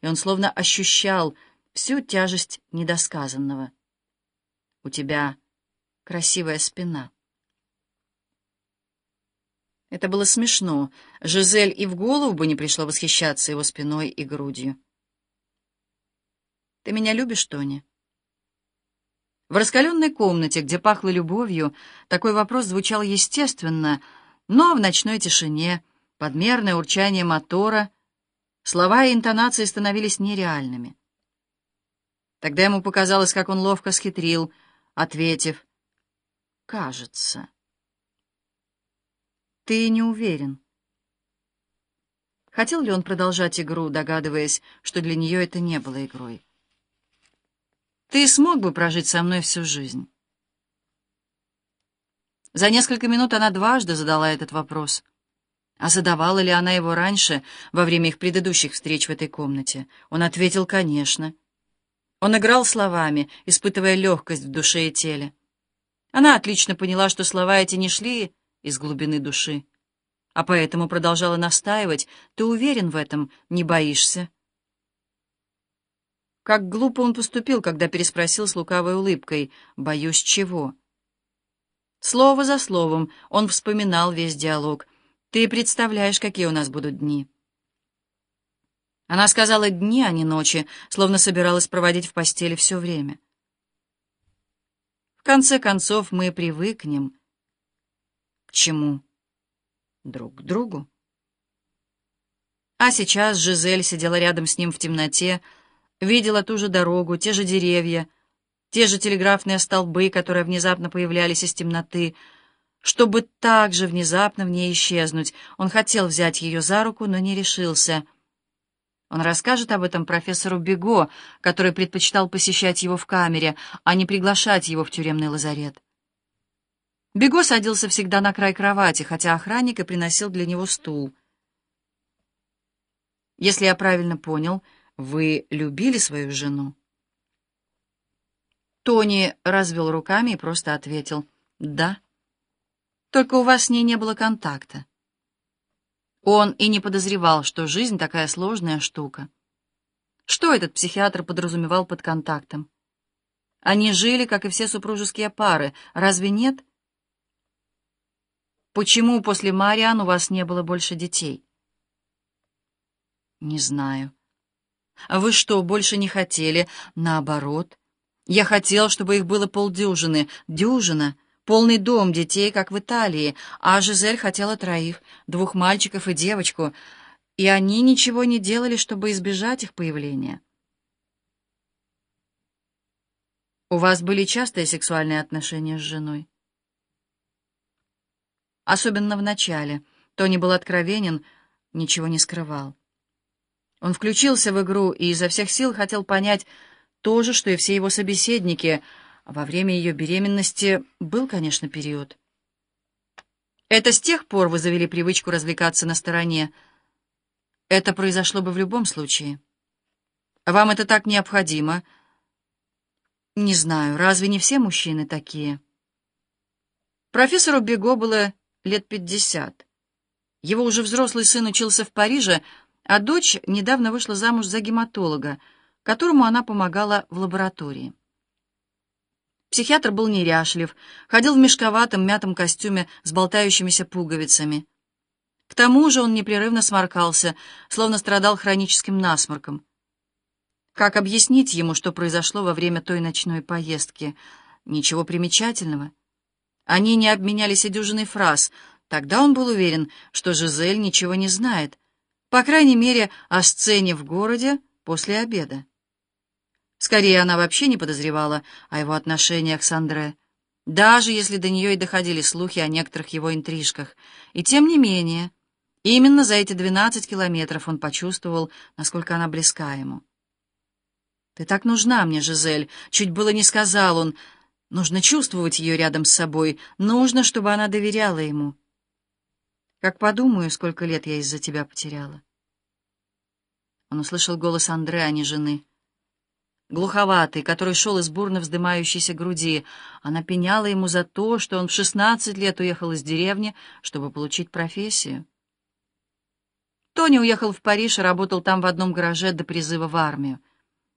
и он словно ощущал всю тяжесть недосказанного. «У тебя красивая спина». Это было смешно. Жизель и в голову бы не пришло восхищаться его спиной и грудью. «Ты меня любишь, Тони?» В раскаленной комнате, где пахло любовью, такой вопрос звучал естественно, но в ночной тишине, подмерное урчание мотора, слова и интонации становились нереальными. Тогда ему показалось, как он ловко схитрил, ответив «Кажется». «Ты не уверен». Хотел ли он продолжать игру, догадываясь, что для нее это не было игрой? Ты смог бы прожить со мной всю жизнь?» За несколько минут она дважды задала этот вопрос. А задавала ли она его раньше, во время их предыдущих встреч в этой комнате? Он ответил «конечно». Он играл словами, испытывая легкость в душе и теле. Она отлично поняла, что слова эти не шли из глубины души, а поэтому продолжала настаивать. «Ты уверен в этом? Не боишься?» Как глупо он поступил, когда переспросил с лукавой улыбкой «Боюсь чего?». Слово за словом он вспоминал весь диалог. «Ты представляешь, какие у нас будут дни». Она сказала «дни, а не ночи», словно собиралась проводить в постели все время. В конце концов, мы привыкнем. К чему? Друг к другу. А сейчас Жизель сидела рядом с ним в темноте, видела ту же дорогу, те же деревья, те же телеграфные столбы, которые внезапно появлялись из темноты. Чтобы так же внезапно в ней исчезнуть, он хотел взять ее за руку, но не решился. Он расскажет об этом профессору Бего, который предпочитал посещать его в камере, а не приглашать его в тюремный лазарет. Бего садился всегда на край кровати, хотя охранник и приносил для него стул. Если я правильно понял, вы любили свою жену?» Тони развел руками и просто ответил «Да». «Только у вас с ней не было контакта». Он и не подозревал, что жизнь такая сложная штука. Что этот психиатр подразумевал под контактом? Они жили, как и все супружеские пары, разве нет? Почему после Мариан у вас не было больше детей? Не знаю. А вы что, больше не хотели? Наоборот. Я хотел, чтобы их было полдюжины. Дюжина. Полный дом детей, как в Италии. А Жизель хотела троих. Двух мальчиков и девочку. И они ничего не делали, чтобы избежать их появления. У вас были частые сексуальные отношения с женой? Особенно в начале. Тони был откровенен, ничего не скрывал. Он включился в игру и изо всех сил хотел понять то же, что и все его собеседники. Во время ее беременности был, конечно, период. Это с тех пор вы завели привычку развлекаться на стороне. Это произошло бы в любом случае. Вам это так необходимо? Не знаю, разве не все мужчины такие? Профессору Бего было лет пятьдесят. Его уже взрослый сын учился в Париже, а дочь недавно вышла замуж за гематолога, которому она помогала в лаборатории. Психиатр был неряшлив, ходил в мешковатом мятом костюме с болтающимися пуговицами. К тому же он непрерывно сморкался, словно страдал хроническим насморком. Как объяснить ему, что произошло во время той ночной поездки? Ничего примечательного. Они не обменялись и дюжиной фраз. Тогда он был уверен, что Жизель ничего не знает — по крайней мере, о сцене в городе после обеда. Скорее, она вообще не подозревала о его отношениях с Андре, даже если до нее и доходили слухи о некоторых его интрижках. И тем не менее, именно за эти двенадцать километров он почувствовал, насколько она близка ему. «Ты так нужна мне, Жизель», — чуть было не сказал он. «Нужно чувствовать ее рядом с собой, нужно, чтобы она доверяла ему». Как подумаю, сколько лет я из-за тебя потеряла. Он услышал голос Андре, а не жены. Глуховатый, который шел из бурно вздымающейся груди. Она пеняла ему за то, что он в шестнадцать лет уехал из деревни, чтобы получить профессию. Тони уехал в Париж и работал там в одном гараже до призыва в армию.